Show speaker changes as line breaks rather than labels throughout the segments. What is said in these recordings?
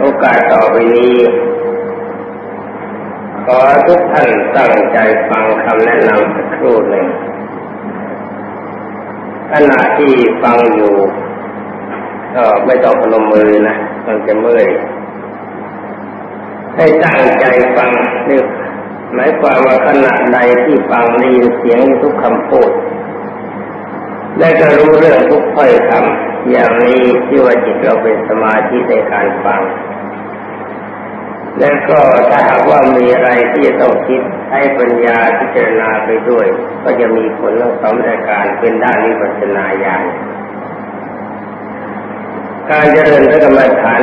โอกาสต่อไปนี้ ขอทุกท่านตั้งใจฟังคำแนะนำสักครู่หนึ่งขณะที่ฟังอยู่ก็ไม่ต้องพนมมือนะมันจะเมื่อยให้ตั้งใจฟังนี่หมายความว่าขณะใดที่ฟังได้ยินเสียงทุกคำพูดและก็รู้เรื่องทุกถ้อยคำอย่างนี้ที่ว่าจิตเราเป็นสมาธิในการฟัง และก็ถ้าหากว่ามีอะไรที่จะต้องคิดให้ปัญญาพิจารณาไปด้วย ก็จะมีผลทั้งสองรายการเป็นด้านวิปัสสนาญาณการเจริญพระกรรมฐาน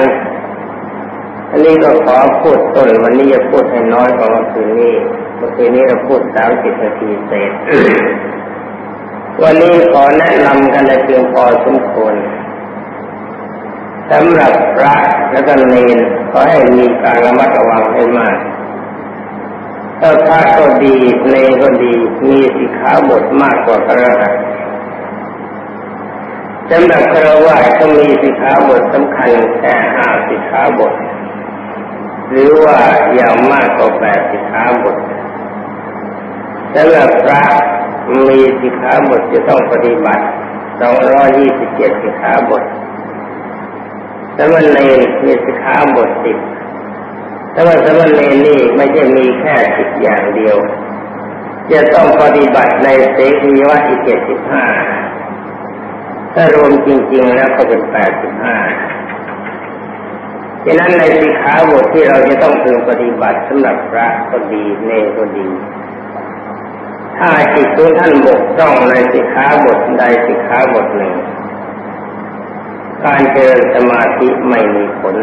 อันนี้ก็ขอพูดต้นวันนี้จะพูดให้น้อยกว่าเมื่อคืนนี้เมื่อคืนนี้เราพูดสามสิบนาทีเศษวันนี้ขอแนะนำกันในเพียงพอสมควรสำหรับพระและก็เนร ขอให้มีการระมัดระวังให้มากถ้าพระก็ดีเนรก็ดีมีสิขาบทมากกว่าพระหัสสำหรับครวญก็มีสิขาบทสำคัญแค่ห้าสิขาบท หรือว่าอย่างมากกว่าแปดสิขาบทสำหรับพระมีสิขาบทจะต้องปฏิบัติสองร้อยยี่สิบเจ็ดสิขาบท สมณเณรมีสิกขาบทสิบแต่ว่าสมณเณรนี่ไม่ใช่มีแค่สิบอย่างเดียว จะต้องปฏิบัติในเสกีวัตอีกเจ็ดสิบห้าถ้ารวมจริง ๆ แล้วก็เป็นแปดสิบห้าฉะนั้นในสิกขาบทที่เราจะต้องพึงปฏิบัติสำหรับพระก็ดีเนรก็ดี ถ้าจิตของท่านบกต้องในสิกขาบทใดสิกขาบทหนึ่ง การเจริญสมาธิไม่มีผล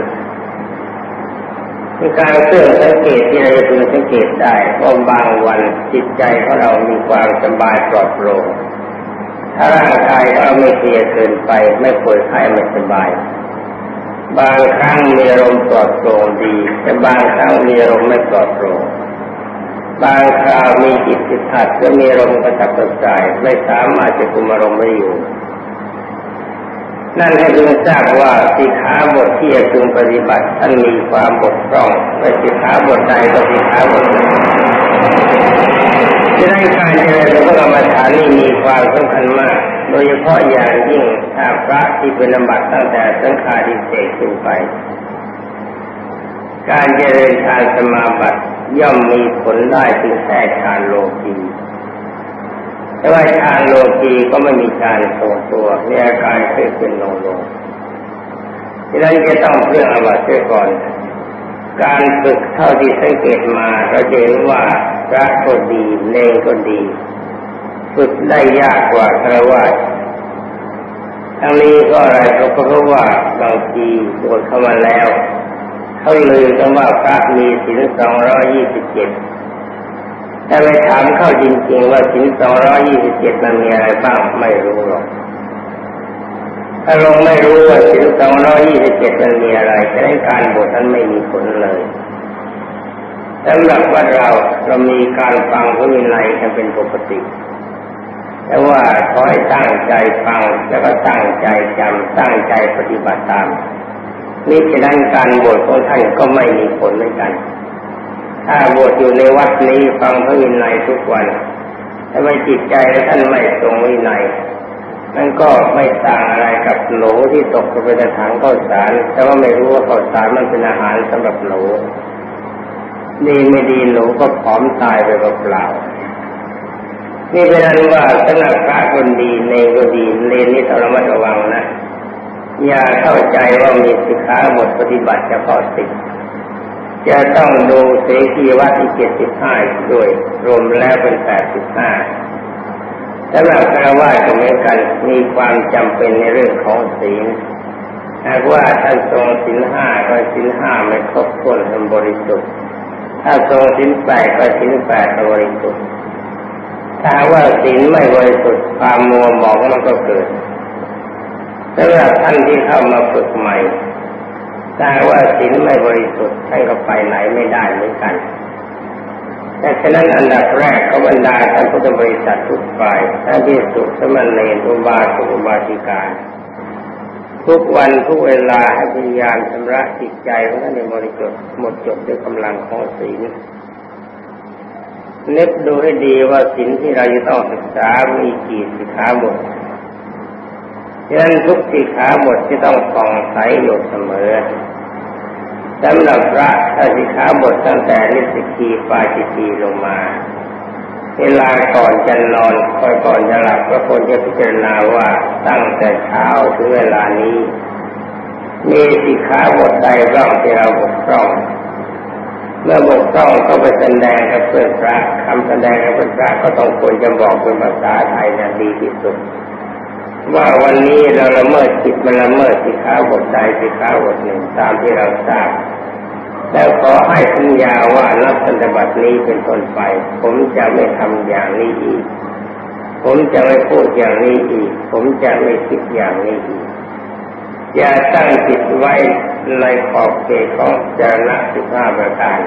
มีการเครื่องสังเกตที่เราจะพึงสังเกตได้ว่าบางวันจิตใจของเรามีความสบายปลอดโปร่งถ้าร่างกายเราไม่เพลียเกินไปไม่ป่วยไข้ไม่สบาย บางครั้งมีอารมณ์ปลอดโปร่งดี แต่บางครั้งมีอารมณ์ไม่ปลอดโปร่งบางคราวมีจิตติดขัดและมีลมกระตับกระส่ายไม่สามารถจะคุมอารมณ์ไม่อยู่ นั่นให้พึงทราบว่าสิขาบทที่จะพึงปฏิบัติท่านมีความบกพร่องไม่สิขาบทใดก็สิขาบทนั้นจะได้การเจริญพระกรรมฐานนี้มีความสำคัญมาก โดยเฉพาะอย่างยิ่งถ้าพระที่เป็นลำบัดตั้งแต่สังขาริเศษขึ้นไป การเจริญฌานสมาบัติย่อมมีผลได้ถึงแค่ฌานโลกี แต่ว่าฌานโลกีก็ไม่มีฌานทรงตัวมีอาการขึ้นขึ้นลงลงดังนั้นจะต้องเพื่ออวัตเสียก่อน การฝึกเท่าที่สังเกตมาเราจะเห็นว่าพระก็ดีเลงก็ดี ฝึกได้ยากกว่าคารวะทั้งนี้ก็อะไรเขาก็เพราะว่าบางทีบวชเข้ามาแล้วเขาลือกันว่าพระมีศีลสองร้อยี่สิบเจ็ด แต่ไปถามเข้าจริง ๆ ว่าศีลสองร้อยี่สิบเจ็ดมันมีอะไรบ้างไม่รู้หรอกถ้าลงไม่รู้ว่าศีลสองร้อยี่สิบเจ็ดมันมีอะไรจะได้การบทนั้นไม่มีผลเลยสำหรับว่าเราเรามีการฟังพระวินัยกันเป็นปกติ แต่ว่าขอให้ตั้งใจฟังแล้วก็ตั้งใจจำตั้งใจปฏิบัติตามนี่ฉะนั้นการบวชของท่านก็ไม่มีผลเหมือนกัน ถ้าบวชอยู่ในวัดนี้ฟังพระวินัยทุกวันถ้าไม่จิตใจท่านไม่ตรงวินัยนั่นก็ไม่ต่างอะไรกับโหลที่ตกไปในถังข้าวสาร แต่ว่าไม่รู้ว่าข้าวสารมันเป็นอาหารสำหรับโหลดีไม่ดีโหลก็พร้อมตายไปเปล่านี่เป็นอันว่าสำหรับพระคนดีในก็ดีเลนนี่ต้องระมัดระวังนะ อย่าเข้าใจว่ามีสิกขาบทปฏิบัติเฉพาะสิ จะต้องดูเสกีวัตที่เจ็ดสิบห้าด้วย รวมแล้วเป็นแปดสิบห้าสำหรับคารวะก็เหมือนกันมีความจำเป็นในเรื่องของศีลหากว่าท่านทรงศีลห้าก็ศีลห้าไม่ครบถ้วนทำบริสุทธิ์ถ้าทรงศีลแปดก็ศีลแปดบริสุทธิ์ถ้าว่าศีลไม่บริสุทธิ์ความมัวหมองมันก็เกิดสำหรับท่านที่เข้ามาฝึกใหม่ ถ้าว่าศีลไม่บริสุทธิ์ท่านก็ไปไหนไม่ได้เหมือนกันแต่ฉะนั้นอันดับแรกเขาบรรดาท่านพุทธบริษัททุกฝ่ายท่านที่สุสมณเณรอุบาสกอุบาสิกาทุกวันทุกเวลาให้พยายามชำระจิตใจของท่านในบริจดหมดจดด้วยกำลังของศีลนึกดูให้ดีว่าศีลที่เราจะต้องศึกษา มีกี่สิขาบทฉะนั้นทุกสิขาบทที่ต้องฟองใสอยู่เสมอ สำหรับพระถ้าสิขาบทตั้งแต่นิสกีปาจิตีลงมา เวลาก่อนจะนอนคอยก่อนจะหลับก็ควรจะพิจารณาว่าตั้งแต่เช้าถึงเวลานี้ มีสิขาบทใดบ้างที่เราบกพร่อง เมื่อบกพร่องก็ไปแสดงกับเพื่อนพระคำแสดงกับเพื่อนพระก็ต้องควรจะบอกเป็นภาษาไทยนะดีที่สุดว่าวันนี้เราละเมิดจิตมันละเมิดสิขาบทใดสิขาบทหนึ่งตามที่เราทราบ แล้วขอให้สัญญาว่านับปฏิบัตินี้เป็นต้นไป ผมจะไม่ทำอย่างนี้อีก ผมจะไม่พูดอย่างนี้อีก ผมจะไม่คิดอย่างนี้อีก อย่าตั้งจิตไว้ในขอบเขตของจารณะสิบห้าประการ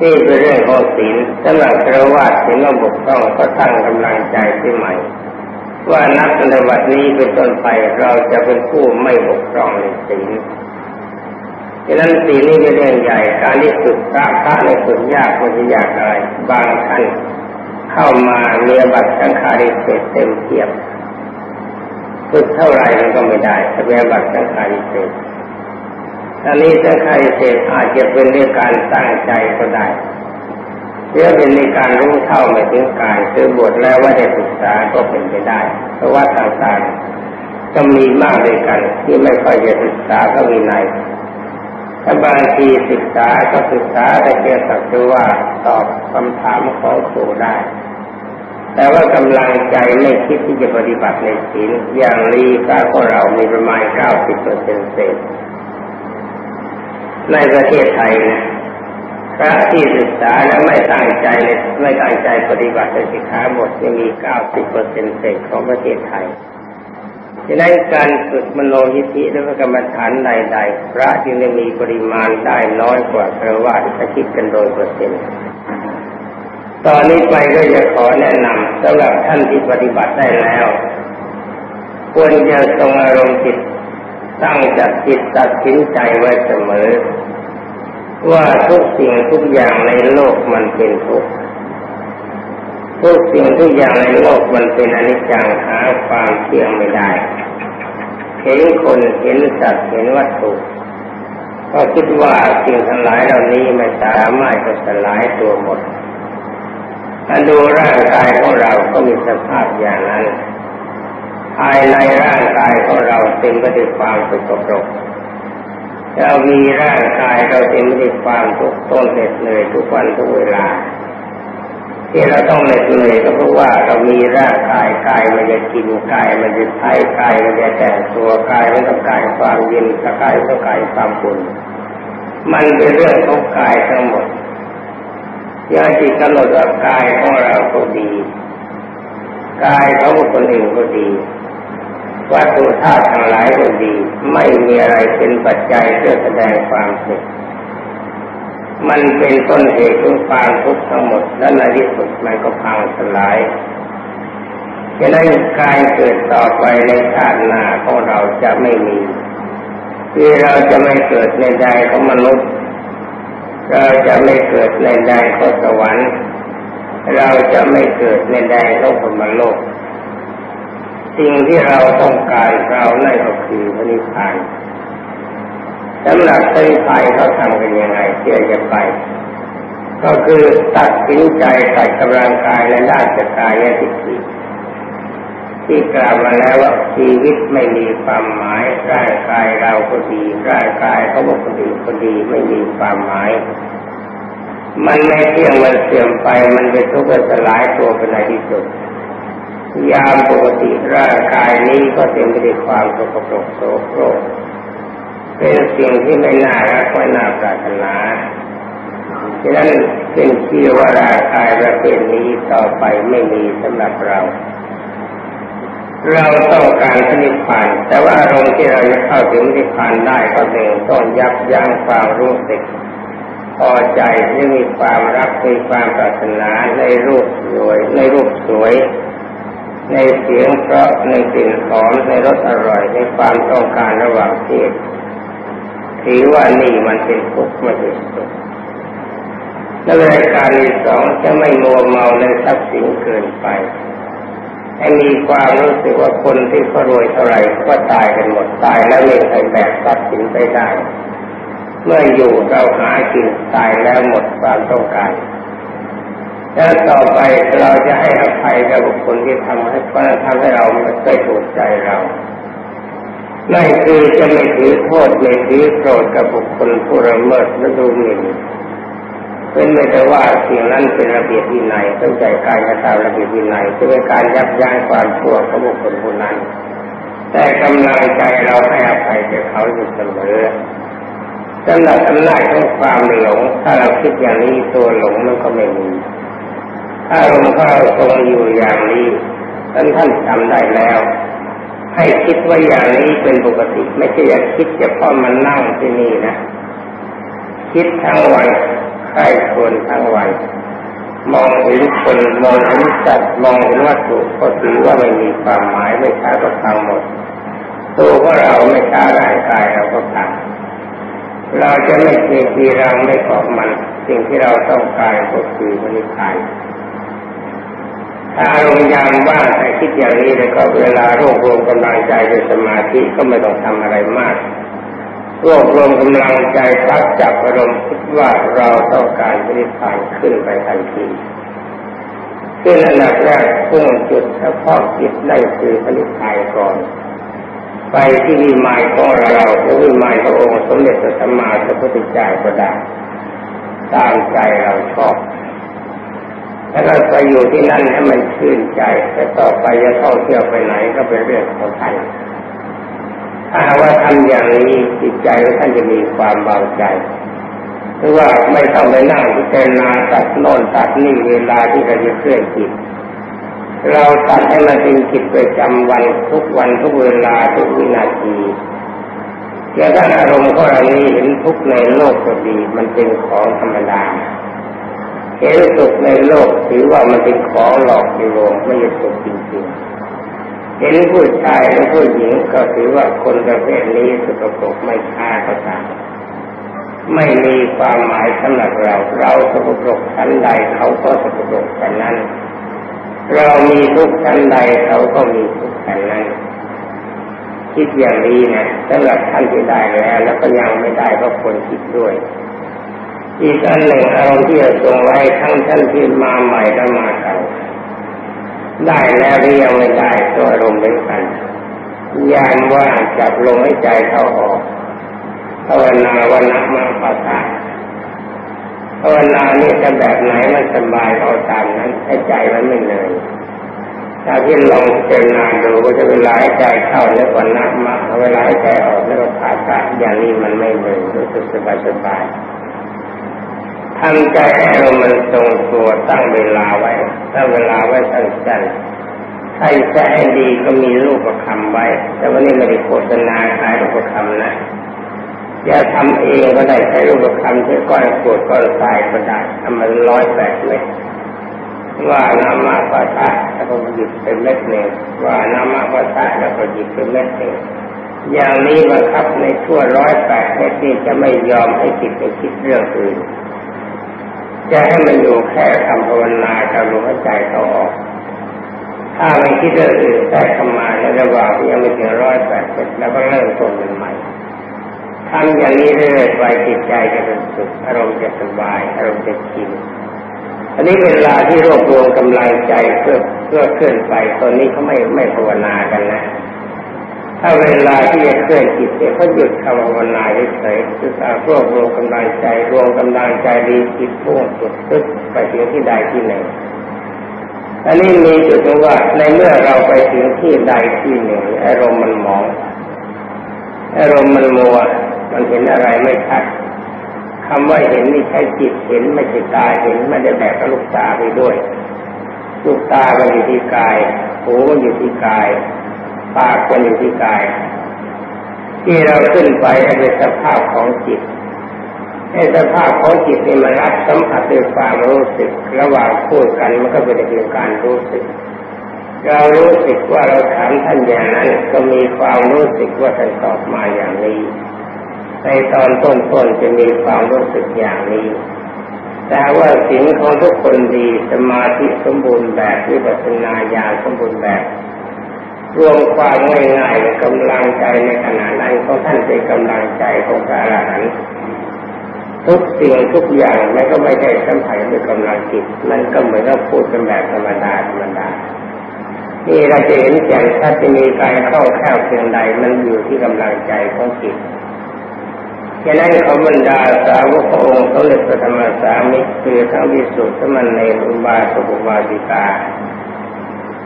นี่เป็นเรื่องของศีลสำหรับครวาสศีลบกต้องก็ตั้งกำลังใจที่ใหม่ ว่านับในวันนี้เป็นต้นไปเราจะเป็นผู้ไม่บกพร่องในศีล ดังนั้นศีนี้เป็นเรื่องใหญ่ การที่ฝึกพระพระในฝึกยากมันจะยากอะไร บางท่านเข้ามาเรียบัตรสังขาริเศษเต็มเทียบฝึกเท่าไรมันก็ไม่ได้เรียบัตรสังขาริเศษอันนี้สังขาริเศษอาจจะเป็นเรื่องการตั้งใจก็ได้เรื่องเป็นในการรู้เท่าไม่ถึงการคือบทแล้วว่าได้ศึกษาก็เป็นไปได้ เพราะว่าต่างๆก็มีมากด้วยกันที่ไม่ค่อยจะศึกษาก็มีใน ถ้าบางทีศึกษาก็ศึกษาแต่เพียงสักว่าตอบคำถามของครูได้ แต่ว่ากำลังใจไม่คิดที่จะปฏิบัติในศีลอย่างนี้ก็ของเรามีประมาณเก้าสิบเปอร์เซ็นต์เศษในประเทศไทยนะพระที่ศึกษาและไม่ตั้งใจไม่ตั้งใจปฏิบัติในสิกขาบทจะมีเก้าสิบเปอร์เซ็นต์เศษของประเทศไทย ฉะนั้นการฝึกมโนยิธิและกรรมฐานใดๆพระจึงได้มีปริมาณได้น้อยกว่าเพราะว่าถ้าคิดกันโดยเปอร์เซ็นต์ตอนนี้ไปก็จะขอแนะนำสำหรับท่านที่ปฏิบัติได้แล้ว ควรจะทรงอารมณ์จิตตั้งจัดจิตตัดสินใจไว้เสมอ ว่าทุกสิ่งทุกอย่างในโลกมันเป็นทุกข์ ทุกสิ่งทุกอย่างในโลกมันเป็นอนิจจังหาความเที่ยงไม่ได้ เห็นคนเห็นสัตว์เห็นวัตถุก็คิดว่าสิ่งทั้งหลายเหล่านี้ไม่สามารถจะสลายตัวหมดถ้าดูร่างกายของเราก็มีสภาพอย่างนั้น ภายในร่างกายของเราเต็มไปด้วยความสกปรกเรามีร่างกายเราเต็มไปด้วยความทุกข์ต้นเหน็ดเหนื่อยทุกวันทุกเวลา ที่เราต้องเหน็ดเหนื่อยก็เพราะว่าเรามีร่างกายกายมันจะกินกายมันจะใช้กายมันจะแต่งตัวกายมันต้องการความเย็นกายต้องการความปุ่นมันเป็นเรื่องของกายทั้งหมดยาจิตกำหนดว่ากายของเราก็ดีกายของคนอื่นก็ดีวัตถุธาตุทั้งหลายก็ดี ไม่มีอะไรเป็นปัจจัยเพื่อแสดงความสุข มันเป็นต้นเหตุของความทุกข์ทั้งหมดและในที่สุดมันก็พังสลายฉะนั้นการเกิดต่อไปในชาติหน้าของเราจะไม่มีคือเราจะไม่เกิดในใจของมนุษย์ เราจะไม่เกิดในใจของสวรรค์ เราจะไม่เกิดในใจของพรมโลก สิ่งที่เราต้องการเรานั่นก็คือพระนิพพาน สำหรับเส้นไฟเขาทำกันยังไงเชื่อจะไป ก็คือตัดสินใจใส่กำลังกายและด้านกายและทิฏฐิที่กล่าวมาแล้วว่าชีวิตไม่มีความหมายร่างกายเราก็ดีร่างกายเขาบอกคนดีก็ดีไม่มีความหมาย มันไม่เที่ยงมันเสื่อมไปมันเป็นทุกข์สลายตัวเป็นในที่สุดยามปกติร่างกายนี้ก็เต็มไปด้วยความสกปรกโสโครก เป็นสิ่งที่ไม่น่ารักไม่น่าปรารถนาฉะนั้นเป็นที่ว่าร่างกายประเภทนี้ต่อไปไม่มีสำหรับเรา เราต้องการนิพพานแต่ว่าอารมณ์ที่เราจะเข้าถึงนิพพานได้ก็หนึ่งต้องยับยั้งความรู้สึกพอใจที่มีความรักมีความปรารถนาในรูปสวย ในรูปสวย ในเสียงเพราะในกลิ่นหอมในรสอร่อยในความต้องการระหว่างเพศ ถือว่านี่มันเป็นทุกข์ไม่ใช่สุขและรายการที่สองจะไม่มัวเมาในทรัพย์สินเกินไปให้มีความรู้สึกว่าคนที่เขารวยเท่าไรก็ตายกันหมดตายแล้วไม่ใครแบกทรัพย์สินไปได้ เมื่ออยู่เราหากินตายแล้วหมดความต้องการแล้วต่อไปเราจะให้อภัยกับบุคคลที่ทำให้ทำให้เราไม่ถูกใจเรา นั่นคือจะไม่ถือโทษไม่ถือโกรธกับบุคคลผู้ละเมิดและดูหมิ่นเป็นไม่แต่ว่าสิ่งนั้นเป็นระเบียบวินัยต้องใจการกระทำระเบียบวินัยจะเป็นการยับยั้งความชั่วของบุคคลผู้นั้น แต่กำลังใจเราให้อภัยแก่เขาอยู่เสมอสำหรับอำนาจของความหลง ถ้าเราคิดอย่างนี้ตัวหลงมันก็ไม่มีถ้าลมของเราทรงอยู่อย่างนี้ท่านท่านจำได้แล้ว ให้คิดว่าอย่างนี้เป็นปกติ ไม่ใช่อยากคิดเฉพาะมันนั่งที่นี่นะ คิดทั้งวันใครควรทั้งวัน มองเห็นคนมองเห็นสัตว์มองเห็นวัตถุก็ถือว่าไม่มีความหมายไม่ช้าก็ทำหมดตัวของเราไม่ช้าร่างกายเราก็ทำเราจะไม่เกลียรังไม่เกาะมัน สิ่งที่เราต้องการก็คือมนิพาน ถ้าอารมณ์ยามว่างแต่คิดอย่างนี้แล้วก็เวลารวบรวมกำลังใจในสมาธิก็ไม่ต้องทำอะไรมากรวบรวมกำลังใจพักจับอารมณ์คิดว่าเราต้องการปฏิพานขึ้นไปทันทีขึ้นอันดับแรกพุ่งจุดเฉพาะจิตได้คือปฏิพานก่อนไปที่วิมายของเราหรือวิมายขององค์สมเด็จพระสัมมาสัมพุทธเจ้าก็ได้ตามใจเราชอบ แล้วก็ไปอยู่ที่นั่นให้มันชื่นใจ แต่ต่อไปจะท่องเที่ยวไปไหนก็เป็นเรื่องของท่านถ้าว่าทำอย่างนี้จิตใจท่านจะมีความเบาใจหรือว่าไม่ต้องไปนั่งพิจารณาตัดโน่นตัดนี่เวลาที่เราจะเคลื่อนจิต เราตัดให้มันเป็นจิตประจำวันทุกวันทุกเวลาทุกวินาทีจะได้อารมณ์ของเรานี้เห็นทุกในโลกก็ดี มันเป็นของธรรมดา เห็นสุขในโลกถือว่ามันเป็นของหลอกลวงไม่ใช่สุขจริงๆเห็นผู้ชายและผู้หญิงก็ถือว่าคนประเภทนี้สุขภพไม่ค่าก็ตามไม่มีความหมายสำหรับเรา เราสกปรกชั้นใดเขาก็สกปรกชั้นนั้น เรามีทุกชั้นใดเขาก็มีทุกชั้นนั้นคิดอย่างนี้นะสำหรับท่านที่ได้แล้ว แล้วก็ยังไม่ได้ก็ควรคิดด้วย อีกอันหนึ่งอารมณ์ที่จะทรงไว้ทั้งท่านที่มาใหม่และมาเก่าได้แล้วหรือยังไม่ได้ตัวอารมณ์เป็นกันยานว่าจับลงให้ใจเข้าออกภาวนาวันนักมาปาตาภาวนานี่จะแบบไหนมันสบายเอาตามนั้นให้ใจมันไม่เหนื่อยถ้าที่ลองเจรนาดูว่าจะเวลาให้ใจเข้าแล้ววันนักมาเวลาให้ใจออกแล้วก็ผ่าตัดอย่างนี้มันไม่เหนื่อยรู้สึกสบายสบาย ทำใจให้เรามันทรงตัวตั้งเวลาไว้ตั้งเวลาไว้สั้นๆใครใจดีก็มีรูปประคำไว้ แต่วันนี้ไม่ได้โฆษณาขายรูปประคำนะอย่าทำเองก็ได้ใช้รูปประคำใช้ก้อนกรวดก้อนทรายก็ได้ทำมันร้อยแปดเม็ดว่าน้ำมาปะทะแล้วก็หยิบเป็นเม็ดหนึ่งว่าน้ำมาปะทะแล้วก็หยิบเป็นเม็ดหนึ่งอย่างนี้บังคับในทั่วร้อยแปดเม็ดนี้จะไม่ยอมให้จิตไปคิดเรื่องอื่น จะให้มันอยู่แค่คำภาวนากับลมหายใจเขาออก ถ้าไม่คิดเรื่องอื่นแต่เข้ามาในระหว่างที่ยังไม่ถึงร้อยแปดสิบแล้วก็เริ่มต้นใหม่ทำอย่างนี้เรื่อยไปจิตใจจะเป็นสุขอารมณ์จะสบายอารมณ์จะชินอันนี้เวลาที่รวบรวมกำลังใจเพื่อเพื่อเคลื่อนไปตอนนี้เขาไม่ไม่ภาวนากันนะ ถ้าเวลาที่จะเคลื่อนจิตเนี่ยเขาหยุดคำภาวนาเฉยคือการรวบรวมกำลังใจรวมกำลังใจดีจิตพุ่งสุดตึกไปถึงที่ใดที่หนึ่งอันนี้มีจุดตรงว่าในเมื่อเราไปถึงที่ใดที่หนึ่งอารมณ์มันมองอารมณ์มันมัวมันเห็นอะไรไม่ชัดคำว่าเห็นนี่ใช้จิตเห็นไม่ใช่ตาเห็นไม่ได้แบกกับลูกตาไปด้วย ลูกตามันอยู่ที่กายหูมันอยู่ที่กาย ปากก็อยู่ที่กาย ที่เราขึ้นไปเป็นสภาพของจิตในสภาพของจิตนี่มันรับสัมผัสด้วยความรู้สึก ระหว่างพูดกันมันก็เป็นเพียงการรู้สึก เรารู้สึกว่าเราถามท่านอย่างนั้นก็มีความรู้สึกว่าท่านตอบมาอย่างนี้ ในตอนต้นๆจะมีความรู้สึกอย่างนี้ แต่ว่าสิ่งของทุกคนดีสมาธิสมบูรณ์แบบวิปัสสนาญาสมบูรณ์แบบ รวมความง่ายๆในกำลังใจในขณะนั้นของท่านเป็นกำลังใจของพระอรหันต์ทุกสิ่งทุกอย่างมันก็ไม่ได้สัมผัสด้วยกำลังจิต มันก็เหมือนกับพูดเป็นแบบธรรมดาธรรมดานี่เราจะเห็นแจ่มชัดจะมีการเข้าแค่เพียงใดมันอยู่ที่กำลังใจของจิตฉะนั้นเขาบรรดาสาวกองค์เขาเรียกธรรมสามิคือทั้งวิสุทธิมันในอุบาสกอุบาสิกา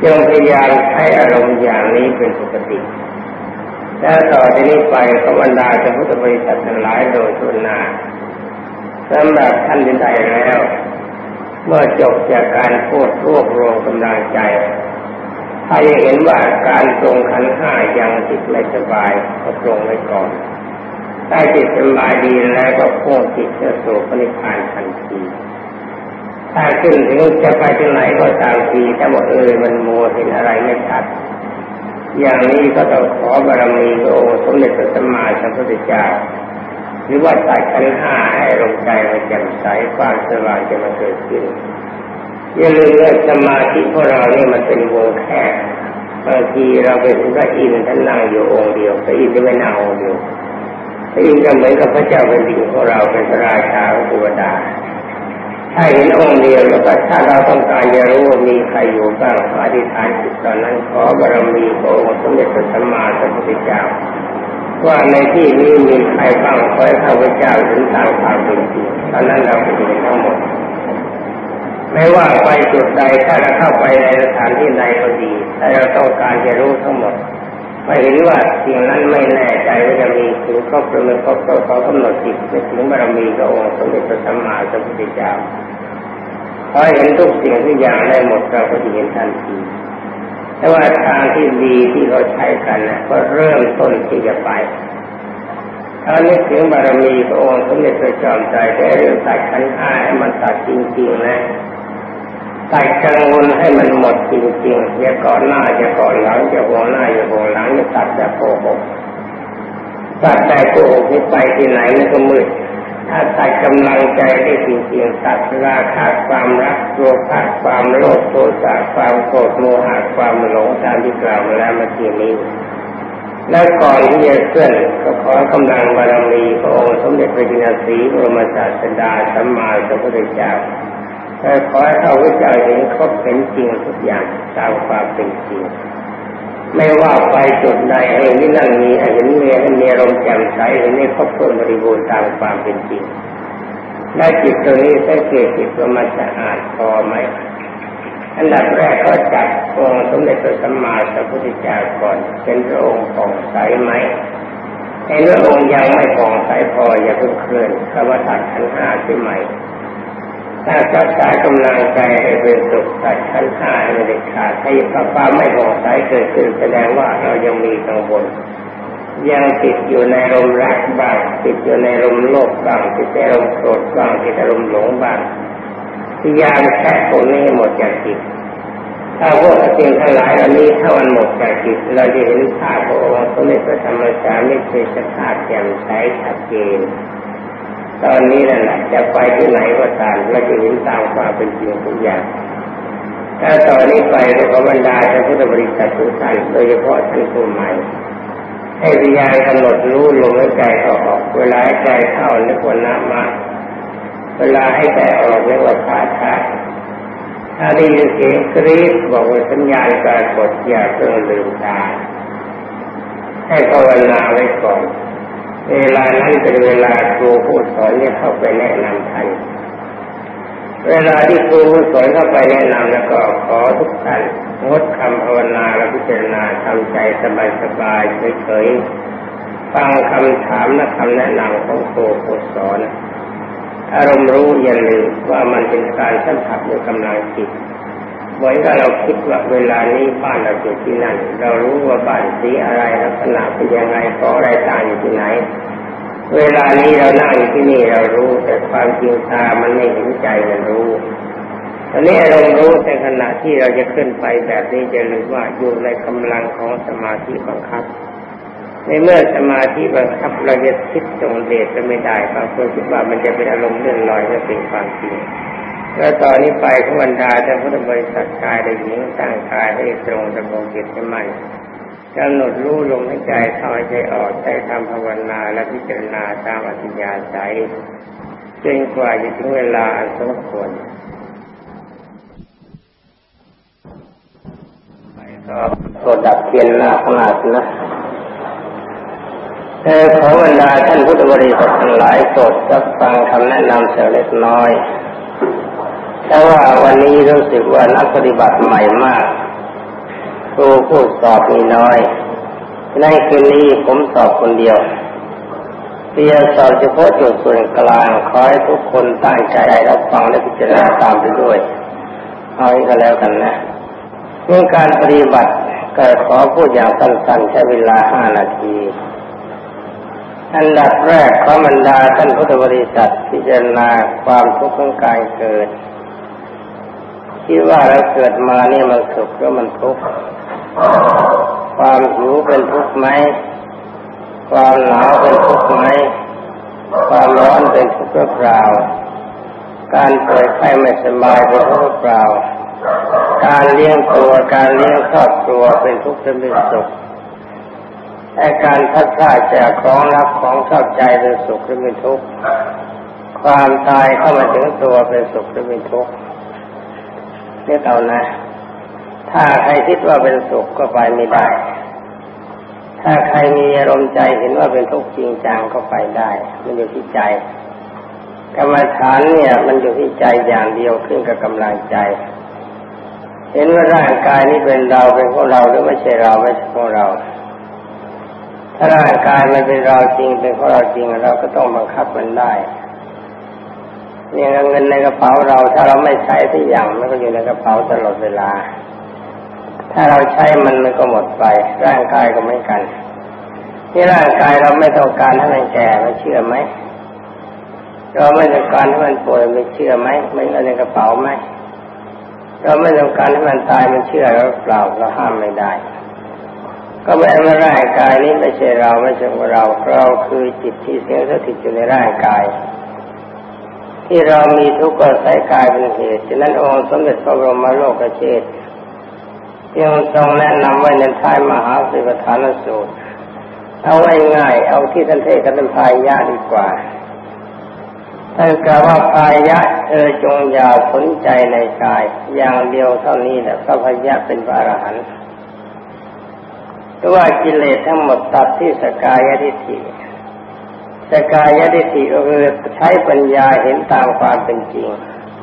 จงพยายามใช้อารมณ์อย่างนี้เป็นปกติและต่อจากนี้ไปขบรรดาจะพุทธบริษัททั้งหลายโดยทุนนาสำหรับท่านที่ใดแล้ว เมื่อจบจากการพูดรวบรวมกำลังใจถ้ายังเห็นว่าการตรงขันห้ายังจิตไม่สบายก็ตรงไว้ก่อนถ้าจิตสบายดีแล้วก็พุ่งจิตจะสู่พระนิพพานทันที ถ้าขึ้นถึงจะไปที่ไหนก็ตามทีถ้าบอกเออมันมัวเห็นอะไรไม่ชัด อย่างนี้ก็ต้องขอบารมีโอสมเด็จพระสัมมาสัมพุทธเจ้าหรือว่าตัดขันห้าให้ลงใจมันแจ่มใสความสว่างจะมาเกิดขึ้นอย่าลืมว่าสมาธิของเราเนี่ยมันเป็นวงแคบบางทีเราไปถึงพระอินทร์ท่านนั่งอยู่องค์เดียวพระอินทร์ไม่นั่งองค์เดียวพระอินทร์ก็เหมือนกับพระเจ้าเป็นดินของเราเป็นพระราชาของเทวดา ถ้าเห็นองค์เดียวแล้วก็ถ้าเราต้องการจะรู้ว่ามีใครอยู่บ้างขออธิษฐานจิตตอนนั้นขอบารมีพระองค์สมเด็จพระสัมมาสัมพุทธเจ้าว่าในที่นี้มีใครบ้างคอยข้าพเจ้าถึงตามความเป็นจริงตอนนั้นเราไปเห็นทั้งหมด ไม่ว่าไปจุดใดถ้าเราเข้าไปในสถานที่ใดก็ดีถ้าเราต้องการจะรู้ทั้งหมด ไม่เห็นว่าสิ่งนั้นไม่แน่ใจว่าจะมีถึงครบหรือไม่ครบเราขอกำหนดจิตไปถึงบารมีพระองค์สมเด็จพระสัมมาสัมพุทธเจ้าพอเห็นทุกสิ่งทุกอย่างได้หมดเราก็จะเห็นทันทีแต่ว่าทางที่ดีที่เราใช้กันนะก็เริ่มต้นที่จะไปถ้านึกถึงบารมีพระองค์สมเด็จพระจอมใจได้เรื่องตัดขันห้าให้มันตัดจริงๆนะ ตัดกังวลให้มันหมดจริงๆอย่าก่อนหน้าอย่าก่อนหลังอย่าหัวหน้าอย่าหัวหลังอย่าตัดแต่โกหกตัดแต่โกหกนี่ไปที่ไหนมันก็มืดถ้าตัดกำลังใจได้จริงๆตัดราคะความรักโลภะความโลภโทสะความโกรธโมหะความหลงตามที่กล่าวมาแล้วเมื่อกี้นี้และก่อนที่จะเคลื่อนก็ขอกำลังบารมีพระองค์สมเด็จพระจินสีบรมศาสดาสัมมาสัมพุทธเจ้า ขอให้เข้าวิจัยเห็นครบเป็นจริงทุกอย่างตามความเป็นจริง ไม่ว่าไปจุดใดให้นี่นั่งมีให้เห็นเมียให้มีอารมแจ่มใสเห็นในครบถ้วนบริบูรณ์ตามความเป็นจริงและจิตตรงนี้สังเกตจิตว่ามันจะอาจพอไหมอันดับแรกก็จัดองค์สมเด็จพระสัมมาสัมพุทธเจ้าก่อนเป็นพระองค์ของใสไหมในเรื่ององค์ยังไม่ผ่องใสพออย่าเพิ่งเคลื่อนเข้ามาตัดขันห้าขึ้นใหม่ ถ้ารักษากำลังใจให้เป็นสุขตัดขันห้าให้เด็ดขาดให้ความไม่ผ่องใสเกิดขึ้นแสดงว่าเรายังมีกังวลยังติดอยู่ในลมรักบ้างติดอยู่ในลมโลภบ้างติดในลมโกรธบ้างติดในลมหลงบ้างพยายามแค่ตรงนี้หมดจากจิตถ้าพวกสิ่งทั้งหลายเหล่านี้ถ้ามันหมดจากจิตเราจะเห็นภาพพระองค์สมเด็จพระธรรมจารย์ไม่เคยสภาพแจ่มใสชัดเจน ตอนนี้นั่นแหละจะไปที่ไหนก็ตามเราจะเห็นตามความเป็นจริงทุกอย่างถ้าตอนนี้ไปในบรรดาท่านพุทธบริษัททุกท่านโดยเฉพาะท่านผู้ใหม่ให้พยายามกำหนดรู้ลมหายใจออกเวลาใจเข้าในคนน้ำมาเวลาให้ใจออกเรียกว่าขาดขาดถ้าได้ยินเสียงกรี๊ดบอกว่าสัญญาณการกดอย่าเพิ่งลืมตาให้ภาวนาไว้ก่อน เวลานั้นเป็นเวลาครูผู้สอนเนี่ยเข้าไปแนะนำท่านเวลาที่ครูผู้สอนเข้าไปแนะนำแล้วก็ขอทุกท่านงดคำภาวนาและพิจารณาทำใจสบายๆเฉยๆฟังคำถามและคำแนะนำของครูผู้สอนอารมณ์รู้อย่าลืมว่ามันเป็นการสัมผัสด้วยกำลังจิต เหมือนกับเราคิดว่าเวลานี้บ้านเราอยู่ที่นั่น เรารู้ว่าบ้านสีอะไรลักษณะเป็นยังไงขออะไรต่างอยู่ที่ไหน เวลานี้เรานั่งอยู่ที่นี่เรารู้แต่ความจริงตามันไม่เห็นใจมันรู้ใจอันนี้เรารู้ในขณะที่เราจะขึ้นไปแบบนี้จะรู้ว่าอยู่ในกำลังของสมาธิบังคับ ในเมื่อสมาธิบังคับเราจะคิดจงเดชก็ไม่ได้บางคนคิดว่ามันจะเป็นอารมณ์เลื่อนลอยจะเป็นความจริง แล้วตอนนี้ไปทุกวันดาจะพุทธบริษัทกายได้หญิงตั้งกายให้ตรงดำรงจิตให้มันกำหนดรู้ลมให้ใจเข้าใจออกใจทำภาวนาและพิจารณาตามอธิยาใจจนกว่าจะถึงเวลาอันสมควรก็ดับเทียนหน้าขนาดนะเออขอบรรดาท่านพุทธบริษัททั้งหลายโปรดรับฟังคำแนะนำเสียเล็กน้อย แต่ว่าวันนี้รู้สึกว่านักปฏิบัติใหม่มากครูผู้สอบมีน้อยในคืนนี้ผมสอบคนเดียวเพียสอบเฉพาะจุดส่วนกลางขอให้ทุกคนตั้งใจรับฟังและพิจารณาตามไปด้วยเอาอีกแล้วกันนะเรื่องการปฏิบัติก็ขอพูดอย่างสั้นๆใช้เวลาห้านาที อันดับแรกขอบรรดาท่านพุทธบริษัทพิจารณาความทุกข์ของกายเกิด คิดว่าเราเกิดมานี่มันสุขหรือมันทุกข์ความหิวเป็นทุกข์ไหมความหนาวเป็นทุกข์ไหมความร้อนเป็นทุกข์หรือเปล่า การป่วยไข้ไม่สบายเป็นทุกข์หรือเปล่า การเลี้ยงตัวการเลี้ยงครอบครัวเป็นทุกข์หรือเป็นสุขแต่การพัดพลาดจากของรักของชอบใจเป็นสุขหรือเป็นทุกข์ความตายเข้ามาถึงตัวเป็นสุขหรือเป็นทุกข์ เรียกเอานะ ถ้าใครคิดว่าเป็นสุขก็ไปไม่ได้ ถ้าใครมีอารมณ์ใจเห็นว่าเป็นทุกข์จริงจังก็ไปได้ มันอยู่ที่ใจกรรมฐานเนี่ย มันอยู่ที่ใจอย่างเดียวขึ้นกับกำลังใจ เห็นว่าร่างกายนี้เป็นเราเป็นของเราหรือไม่ใช่เราไม่ใช่ของเรา ถ้าร่างกายมันเป็นเราจริงเป็นของเราจริงเราก็ต้องบังคับมันได้ เนี่ยเงินในกระเป๋าเรา ถ้าเราไม่ใช้ทุกอย่างมันก็อยู่ในกระเป๋าตลอดเวลา ถ้าเราใช้มันมันก็หมดไป ร่างกายก็ไม่กันที่ร่างกายเราไม่ต้องการให้มันแก่ไม่เชื่อไหมเราไม่ต้องการให้มันป่วยไม่เชื่อไหมไม่เอาในกระเป๋าไหมเราไม่ต้องการให้มันตายมันเชื่อเราเปล่าเราห้ามไม่ได้ ก็แม้ว่าร่างกายนี้ไม่ใช่เราไม่ใช่ของเราเราคือจิตที่เสียสถิตอยู่ในร่างกาย ที่เรามีทุกข์ก็ใส่กายเป็นเหตุ ฉะนั้นองค์สมเด็จพระบรมโลกเชษยังทรงแนะนำไว้ในท้ายมหาสิบฐานสูตร เอาไว้ง่าย เอาที่ท่านเทศกันพายะดีกว่าท่านกล่าวว่าพายะเธอจงอย่าสนใจในกาย อย่างเดียวเท่านี้แหละพระพายะเป็นพระอรหันต์เพราะว่ากิเลสทั้งหมดตัดที่สกายทิฏฐิ แต่กายทิฏฐิก็คือใช้ปัญญาเห็นตามความเป็นจริง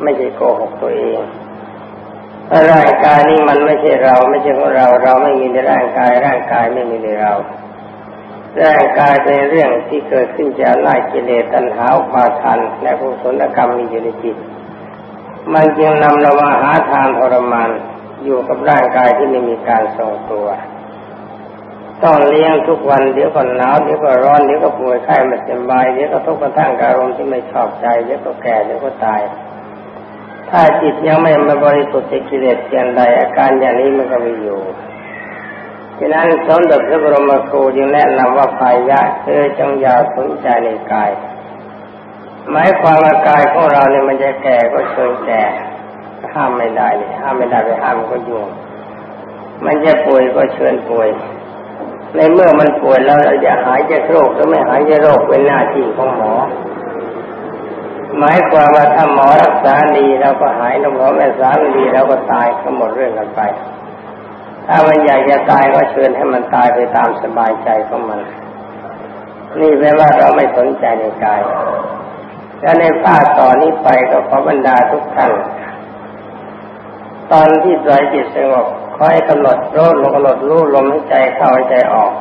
ไม่ใช่โกหกตัวเองร่างกายนี้มันไม่ใช่เรา ไม่ใช่ของเรา เราไม่มีในร่างกาย ร่างกายไม่มีในเรา ร่างกายเป็นเรื่องที่เกิดขึ้นจากไล่กิเลสตัณหาปาทันและกุศลกรรมมีอยู่ในจิต มันจึงนำเรามาหาทางทรมานอยู่กับร่างกายที่ไม่มีการทรงตัว ต้องเลี้ยงทุกวันเดี๋ยวก็หนาวเดี๋ยวก็ร้อนเดี๋ยวก็ป่วยไข้ไม่สบายเดี๋ยวก็ทุกข์กระทั่งอารมณ์ที่ไม่ชอบใจเดี๋ยวก็แก่เดี๋ยวก็ตาย ถ้าจิตยังไม่มาบริสุทธิ์จากกิเลสเพียงใดอาการอย่างนี้มันก็มีอยู่ฉะนั้นสมเด็จพระบรมครูจึงแนะนำว่าภายะเธอจงอย่าสนใจในกายหมายความว่ากายของเราเนี่ยมันจะแก่ก็เชิญแก่ห้ามไม่ได้เลยห้ามไม่ได้ไปห้ามก็ยุ่งมันจะป่วยก็เชิญป่วย ในเมื่อมันป่วยแล้วเราจะหายจากโรคหรือไม่หายจากโรคเป็นหน้าที่ของหมอ หมายความว่าถ้าหมอรักษาดีเราก็หายถ้าหมอไม่รักษาดีเราก็ตายก็หมดเรื่องกันไป ถ้ามันอยากจะตายก็เชิญให้มันตายไปตามสบายใจของมัน นี่แปลว่าเราไม่สนใจในกายและในภาคต่อนนี้ไปก็ขอบรรดาทุกท่านตอนที่ใจจิตสงบ คอยกำหนดรู้ลมกำหนดรู้ลมหายใจเข้าหายใจออก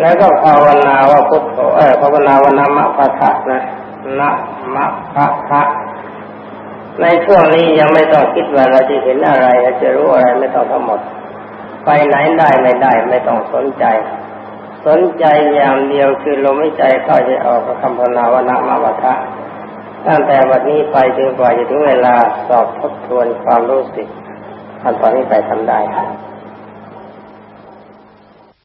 แล้วก็ภาวนาว่าพุทโธเออภาวนาว่นามะพะทะนะนะมะพะทะในช่วงนี้ยังไม่ต้องคิดว่าเราจะเห็นอะไรเราจะรู้อะไรไม่ต้องทั้งหมด ไปไหนได้ไม่ได้ ไม่ต้องสนใจ สนใจอย่างเดียวคือลมหายใจเข้าใจออกกัคำภาวนาวนามะวัฏะตั้งแต่วันนี้ไปจนกว่าจะถึงเวลาสอบทบทวนความรู้สึก ขั้นตอนนี้ไปทำได้ค่ะ